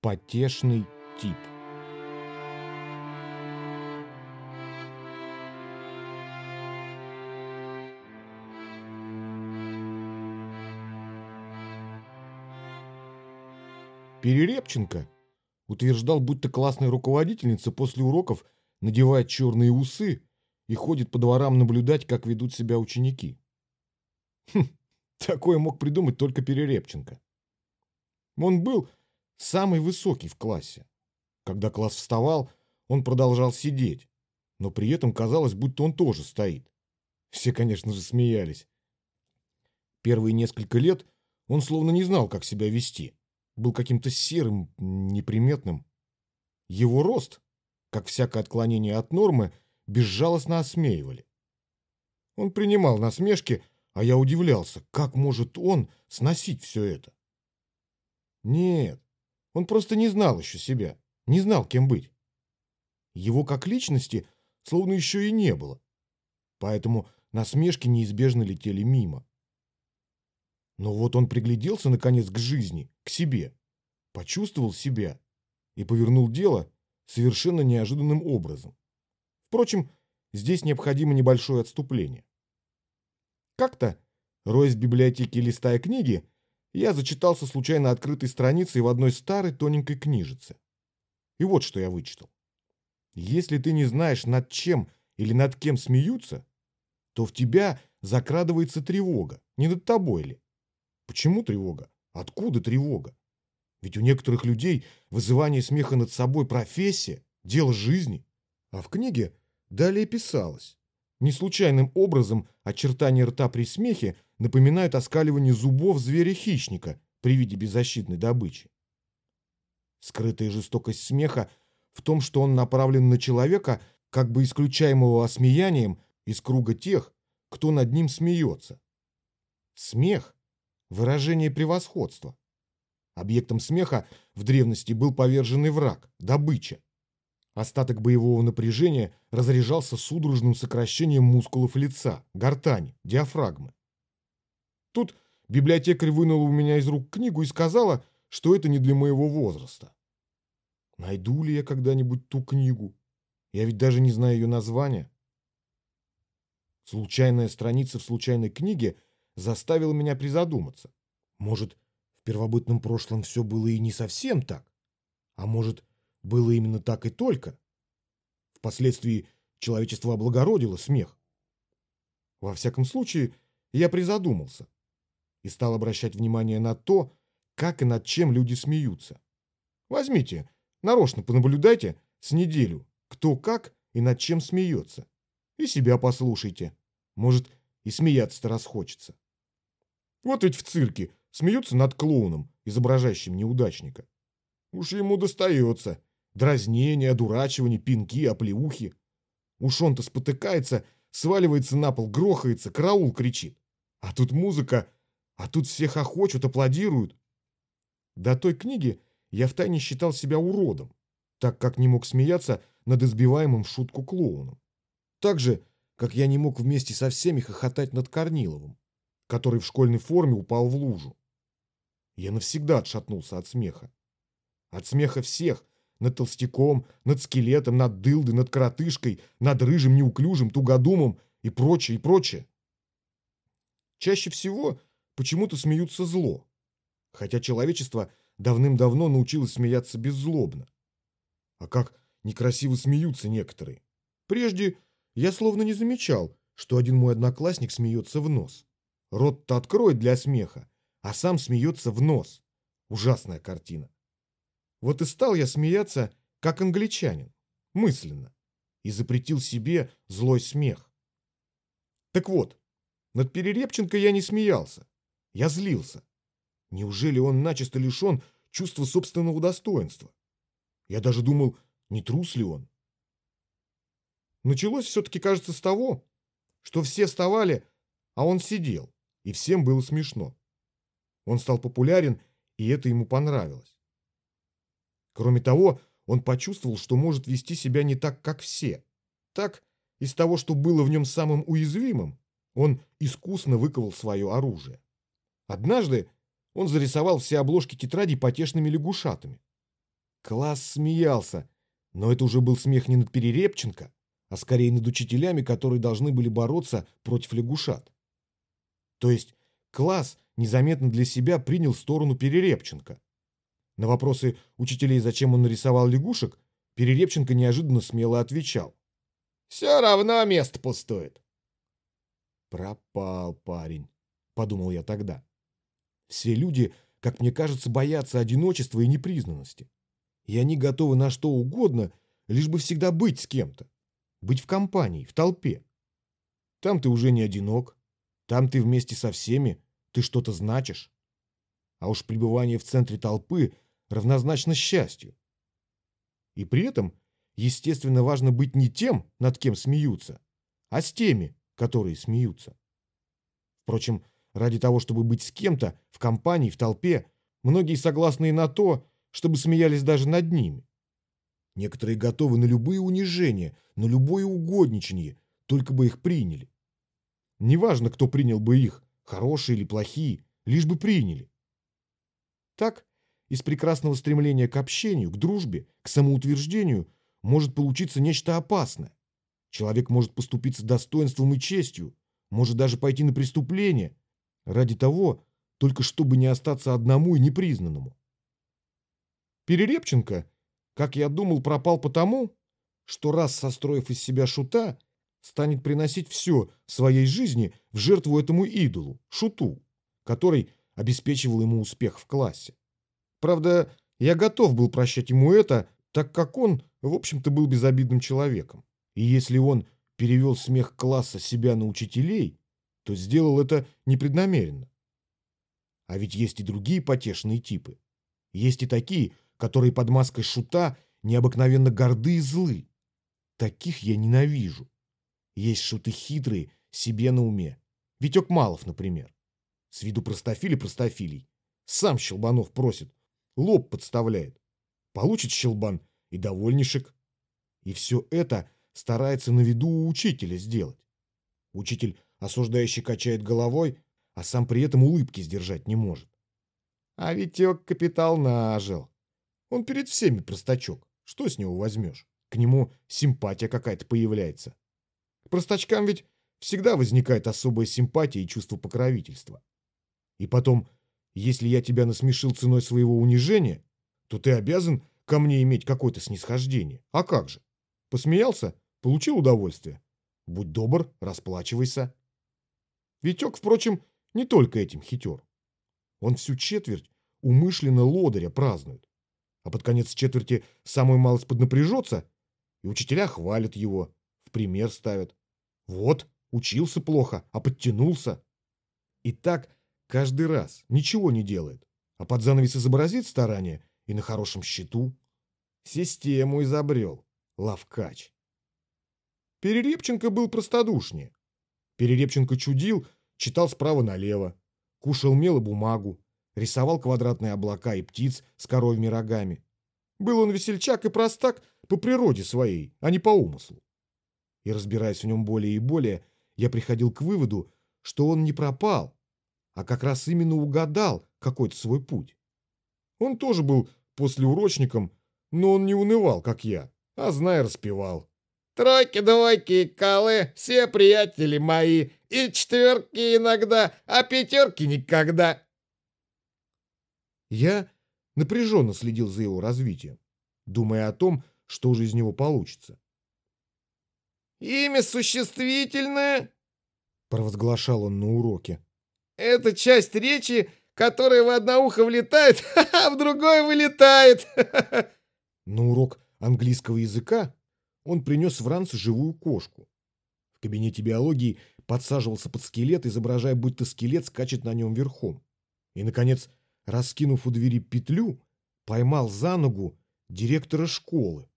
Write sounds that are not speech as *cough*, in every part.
Потешный тип. Перерепченко утверждал, будто классная руководительница после уроков надевает черные усы и ходит по дворам наблюдать, как ведут себя ученики. Хм, такое мог придумать только Перерепченко. Он был самый высокий в классе. Когда класс вставал, он продолжал сидеть, но при этом казалось, будто он тоже стоит. Все, конечно же, смеялись. Первые несколько лет он словно не знал, как себя вести. Был каким-то серым, неприметным. Его рост, как всякое отклонение от нормы, безжалостно осмеивали. Он принимал насмешки, а я удивлялся, как может он сносить все это. Нет, он просто не знал еще себя, не знал, кем быть. Его как личности словно еще и не было. Поэтому насмешки неизбежно летели мимо. Но вот он пригляделся, наконец, к жизни, к себе, почувствовал себя и повернул дело совершенно неожиданным образом. Впрочем, здесь необходимо небольшое отступление. Как-то, роясь в библиотеке листая книги, я зачитался случайно открытой страницей в одной старой тоненькой книжице. И вот что я вычитал. Если ты не знаешь, над чем или над кем смеются, то в тебя закрадывается тревога, не над тобой ли. Почему тревога? Откуда тревога? Ведь у некоторых людей вызывание смеха над собой профессия, дело жизни. А в книге далее писалось. Не случайным образом очертания рта при смехе напоминают оскаливание зубов зверя-хищника при виде беззащитной добычи. Скрытая жестокость смеха в том, что он направлен на человека, как бы исключаемого осмеянием из круга тех, кто над ним смеется. Смех выражение превосходства. Объектом смеха в древности был поверженный враг, добыча. Остаток боевого напряжения разряжался судорожным сокращением мускулов лица, гортани, диафрагмы. Тут библиотекарь вынула у меня из рук книгу и сказала, что это не для моего возраста. Найду ли я когда-нибудь ту книгу? Я ведь даже не знаю ее названия. Случайная страница в случайной книге – заставило меня призадуматься. Может, в первобытном прошлом все было и не совсем так? А может, было именно так и только? Впоследствии человечество облагородило смех. Во всяком случае, я призадумался и стал обращать внимание на то, как и над чем люди смеются. Возьмите, нарочно понаблюдайте с неделю, кто как и над чем смеется. И себя послушайте. Может, и смеяться-то расхочется. Вот ведь в цирке смеются над клоуном, изображающим неудачника. Уж ему достается. Дразнение, одурачивание, пинки, оплеухи. Уж он-то спотыкается, сваливается на пол, грохается, караул кричит. А тут музыка, а тут все хохочут, аплодируют. До той книги я втайне считал себя уродом, так как не мог смеяться над избиваемым в шутку клоуном. Так же, как я не мог вместе со всеми хохотать над Корниловым который в школьной форме упал в лужу. Я навсегда отшатнулся от смеха. От смеха всех, над толстяком, над скелетом, над дылдой, над коротышкой, над рыжим неуклюжим, тугодумом и прочее, и прочее. Чаще всего почему-то смеются зло, хотя человечество давным-давно научилось смеяться беззлобно. А как некрасиво смеются некоторые. Прежде я словно не замечал, что один мой одноклассник смеется в нос. Рот-то откроет для смеха, а сам смеется в нос. Ужасная картина. Вот и стал я смеяться, как англичанин, мысленно, и запретил себе злой смех. Так вот, над Перерепченко я не смеялся. Я злился. Неужели он начисто лишен чувства собственного достоинства? Я даже думал, не трус ли он. Началось все-таки, кажется, с того, что все вставали, а он сидел и всем было смешно. Он стал популярен, и это ему понравилось. Кроме того, он почувствовал, что может вести себя не так, как все. Так, из того, что было в нем самым уязвимым, он искусно выковал свое оружие. Однажды он зарисовал все обложки тетрадей потешными лягушатами. Класс смеялся, но это уже был смех не над Перерепченко, а скорее над учителями, которые должны были бороться против лягушат. То есть класс незаметно для себя принял сторону Перерепченко. На вопросы учителей, зачем он нарисовал лягушек, Перерепченко неожиданно смело отвечал. «Все равно место пустует». «Пропал парень», — подумал я тогда. Все люди, как мне кажется, боятся одиночества и непризнанности. И они готовы на что угодно, лишь бы всегда быть с кем-то. Быть в компании, в толпе. Там ты уже не одинок. Там ты вместе со всеми, ты что-то значишь. А уж пребывание в центре толпы равнозначно счастью. И при этом, естественно, важно быть не тем, над кем смеются, а с теми, которые смеются. Впрочем, ради того, чтобы быть с кем-то, в компании, в толпе, многие согласны и на то, чтобы смеялись даже над ними. Некоторые готовы на любые унижения, на любое угодничание, только бы их приняли. Неважно, кто принял бы их, хорошие или плохие, лишь бы приняли. Так, из прекрасного стремления к общению, к дружбе, к самоутверждению может получиться нечто опасное. Человек может поступиться достоинством и честью, может даже пойти на преступление, ради того, только чтобы не остаться одному и непризнанному. Перерепченко как я думал, пропал потому, что раз состроив из себя шута, станет приносить все в своей жизни в жертву этому идолу, шуту, который обеспечивал ему успех в классе. Правда, я готов был прощать ему это, так как он, в общем-то, был безобидным человеком. И если он перевел смех класса себя на учителей, то сделал это непреднамеренно. А ведь есть и другие потешные типы. Есть и такие, которые под маской шута необыкновенно горды и злы. Таких я ненавижу. Есть шуты хитрые, себе на уме. Витек Малов, например. С виду простофили простофилий. Сам Щелбанов просит, лоб подставляет. Получит Щелбан и довольнишек. И все это старается на виду у учителя сделать. Учитель осуждающий качает головой, а сам при этом улыбки сдержать не может. А Витек капитал нажил. Он перед всеми простачок. Что с него возьмешь? К нему симпатия какая-то появляется. К простачкам ведь всегда возникает особая симпатия и чувство покровительства. И потом, если я тебя насмешил ценой своего унижения, то ты обязан ко мне иметь какое-то снисхождение. А как же? Посмеялся? Получил удовольствие? Будь добр, расплачивайся. Витек, впрочем, не только этим хитер. Он всю четверть умышленно лодыря празднует а под конец четверти самую малость поднапряжется, и учителя хвалят его, в пример ставят. Вот, учился плохо, а подтянулся. И так каждый раз ничего не делает, а под занавес изобразит старание и на хорошем счету. Систему изобрел, лавкач. Перерепченко был простодушнее. Перерепченко чудил, читал справа налево, кушал мел и бумагу, рисовал квадратные облака и птиц с коровьими рогами. Был он весельчак и простак по природе своей, а не по умыслу. И разбираясь в нем более и более, я приходил к выводу, что он не пропал, а как раз именно угадал какой-то свой путь. Он тоже был послеурочником, но он не унывал, как я, а зная распевал. Тройки, двойки, калы, все приятели мои, и четверки иногда, а пятерки никогда. Я напряженно следил за его развитием, думая о том, что же из него получится. «Имя существительное», — провозглашал он на уроке. «Это часть речи, которая в одно ухо влетает, *laughs* а в другое вылетает». *laughs* На урок английского языка он принес в ранце живую кошку. В кабинете биологии подсаживался под скелет, изображая, будто скелет скачет на нем верхом. И, наконец, раскинув у двери петлю, поймал за ногу директора школы.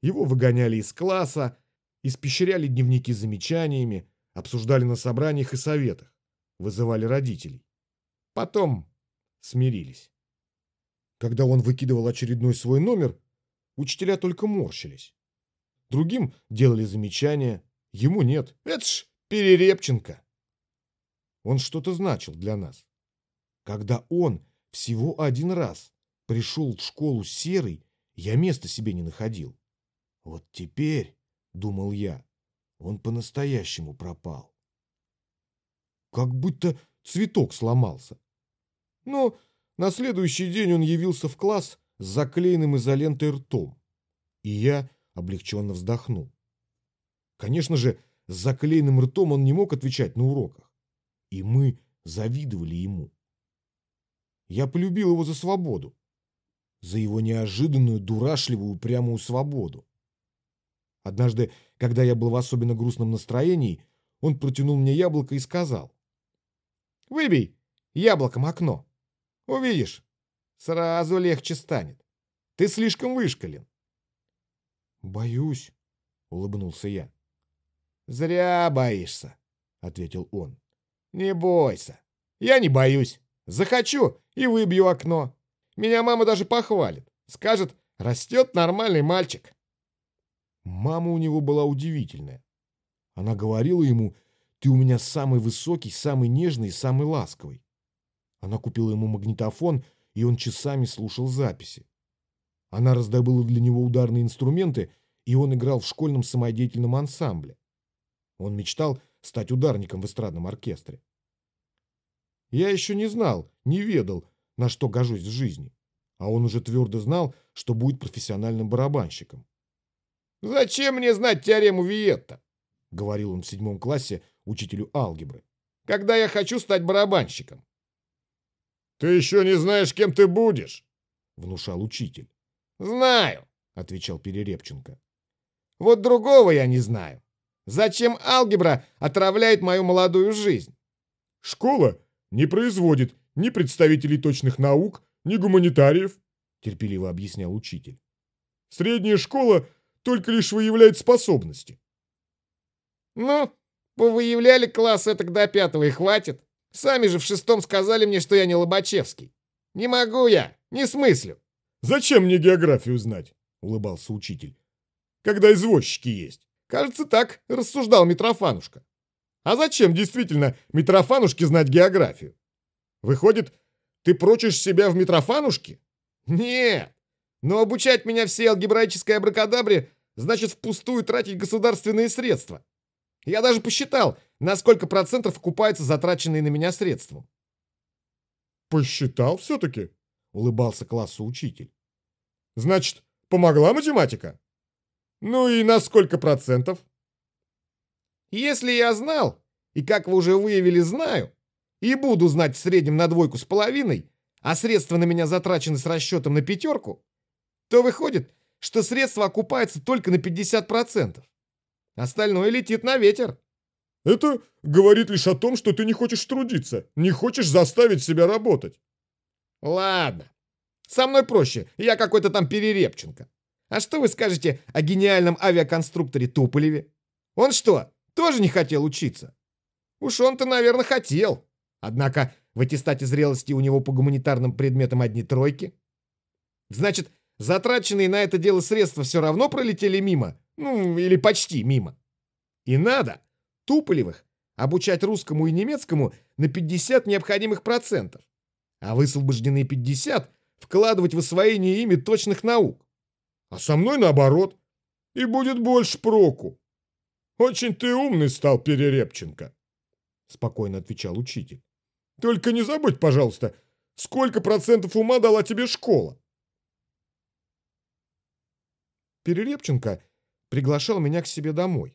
Его выгоняли из класса, испещряли дневники замечаниями, обсуждали на собраниях и советах, вызывали родителей. Потом смирились. Когда он выкидывал очередной свой номер, учителя только морщились. Другим делали замечания, ему нет. Это ж Перерепченко. Он что-то значил для нас когда он всего один раз пришел в школу серый, я места себе не находил. Вот теперь, думал я, он по-настоящему пропал. Как будто цветок сломался. Но на следующий день он явился в класс с заклеенным изолентой ртом. И я облегченно вздохнул. Конечно же, с заклеенным ртом он не мог отвечать на уроках. И мы завидовали ему. Я полюбил его за свободу. За его неожиданную, дурашливую, прямую свободу. Однажды, когда я был в особенно грустном настроении, он протянул мне яблоко и сказал. «Выбей яблоком окно. Увидишь, сразу легче станет. Ты слишком вышкален». «Боюсь», — улыбнулся я. «Зря боишься», — ответил он. «Не бойся. Я не боюсь. Захочу и выбью окно. Меня мама даже похвалит. Скажет, растет нормальный мальчик». Мама у него была удивительная. Она говорила ему, ты у меня самый высокий, самый нежный и самый ласковый. Она купила ему магнитофон, и он часами слушал записи. Она раздобыла для него ударные инструменты, и он играл в школьном самодеятельном ансамбле. Он мечтал стать ударником в эстрадном оркестре. Я еще не знал, не ведал, на что гожусь в жизни, а он уже твердо знал, что будет профессиональным барабанщиком. «Зачем мне знать теорему Виетта?» — говорил он в седьмом классе учителю алгебры. «Когда я хочу стать барабанщиком». «Ты еще не знаешь, кем ты будешь», — внушал учитель. «Знаю», — отвечал Перерепченко. «Вот другого я не знаю. Зачем алгебра отравляет мою молодую жизнь?» «Школа не производит ни представителей точных наук, ни гуманитариев», — терпеливо объяснял учитель. «Средняя школа только лишь выявляет способности. Ну, повыявляли класс это до пятого и хватит. Сами же в шестом сказали мне, что я не Лобачевский. Не могу я, не смыслю. Зачем мне географию знать? Улыбался учитель. Когда извозчики есть. Кажется, так рассуждал Митрофанушка. А зачем действительно Митрофанушке знать географию? Выходит, ты прочишь себя в Митрофанушке? Нет, но обучать меня всей алгебраической абракадабре значит впустую тратить государственные средства. Я даже посчитал, на сколько процентов окупаются затраченные на меня средства. «Посчитал все-таки?» — улыбался классу учитель. «Значит, помогла математика?» «Ну и на сколько процентов?» «Если я знал, и, как вы уже выявили, знаю, и буду знать в среднем на двойку с половиной, а средства на меня затрачены с расчетом на пятерку, то выходит, что средства окупаются только на 50%. Остальное летит на ветер. Это говорит лишь о том, что ты не хочешь трудиться, не хочешь заставить себя работать. Ладно. Со мной проще, я какой-то там Перерепченко. А что вы скажете о гениальном авиаконструкторе Туполеве? Он что, тоже не хотел учиться? Уж он-то, наверное, хотел. Однако в аттестате зрелости у него по гуманитарным предметам одни тройки. Значит, Затраченные на это дело средства все равно пролетели мимо, ну, или почти мимо. И надо Туполевых обучать русскому и немецкому на 50 необходимых процентов, а высвобожденные 50 вкладывать в освоение ими точных наук. А со мной наоборот. И будет больше проку. Очень ты умный стал, Перерепченко, спокойно отвечал учитель. Только не забудь, пожалуйста, сколько процентов ума дала тебе школа. Перерепченко приглашал меня к себе домой.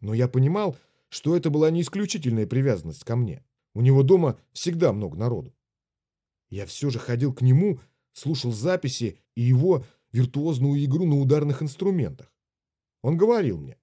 Но я понимал, что это была не исключительная привязанность ко мне. У него дома всегда много народу. Я все же ходил к нему, слушал записи и его виртуозную игру на ударных инструментах. Он говорил мне.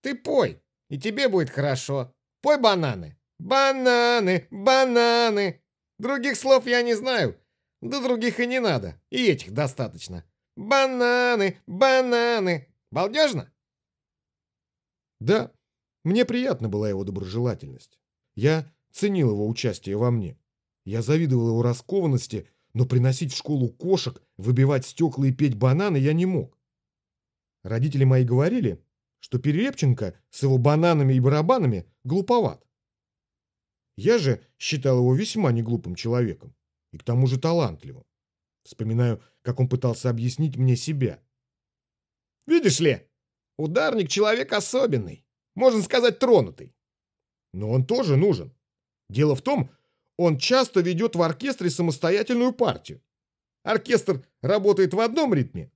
«Ты пой, и тебе будет хорошо. Пой бананы. Бананы, бананы. Других слов я не знаю. Да других и не надо. И этих достаточно. Бананы, бананы. Балдежно? Да, мне приятна была его доброжелательность. Я ценил его участие во мне. Я завидовал его раскованности, но приносить в школу кошек, выбивать стекла и петь бананы я не мог. Родители мои говорили, что Перерепченко с его бананами и барабанами глуповат. Я же считал его весьма неглупым человеком и к тому же талантливым. Вспоминаю, как он пытался объяснить мне себя. Видишь ли, ударник человек особенный, можно сказать, тронутый. Но он тоже нужен. Дело в том, он часто ведет в оркестре самостоятельную партию. Оркестр работает в одном ритме,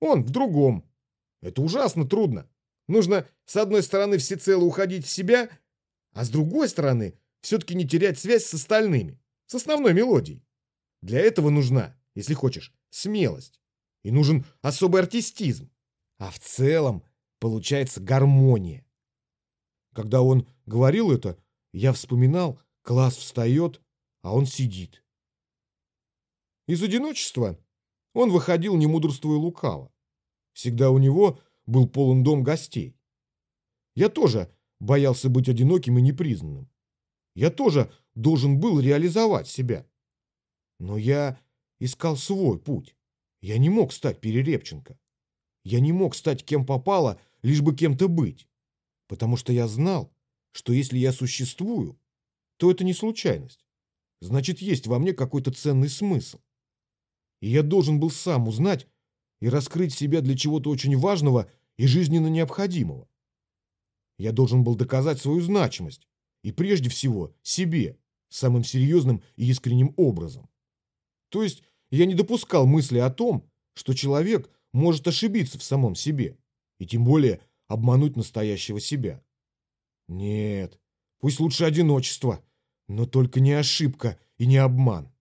он в другом. Это ужасно трудно. Нужно, с одной стороны, всецело уходить в себя, а с другой стороны, все-таки не терять связь с остальными, с основной мелодией. Для этого нужна, если хочешь, смелость. И нужен особый артистизм. А в целом получается гармония. Когда он говорил это, я вспоминал, класс встает, а он сидит. Из одиночества он выходил, не мудрствуя лукаво. Всегда у него был полон дом гостей. Я тоже боялся быть одиноким и непризнанным. Я тоже должен был реализовать себя. Но я искал свой путь. Я не мог стать Перерепченко. Я не мог стать кем попало, лишь бы кем-то быть. Потому что я знал, что если я существую, то это не случайность. Значит, есть во мне какой-то ценный смысл. И я должен был сам узнать и раскрыть себя для чего-то очень важного и жизненно необходимого. Я должен был доказать свою значимость, и прежде всего себе, самым серьезным и искренним образом. То есть я не допускал мысли о том, что человек может ошибиться в самом себе, и тем более обмануть настоящего себя. Нет, пусть лучше одиночество, но только не ошибка и не обман.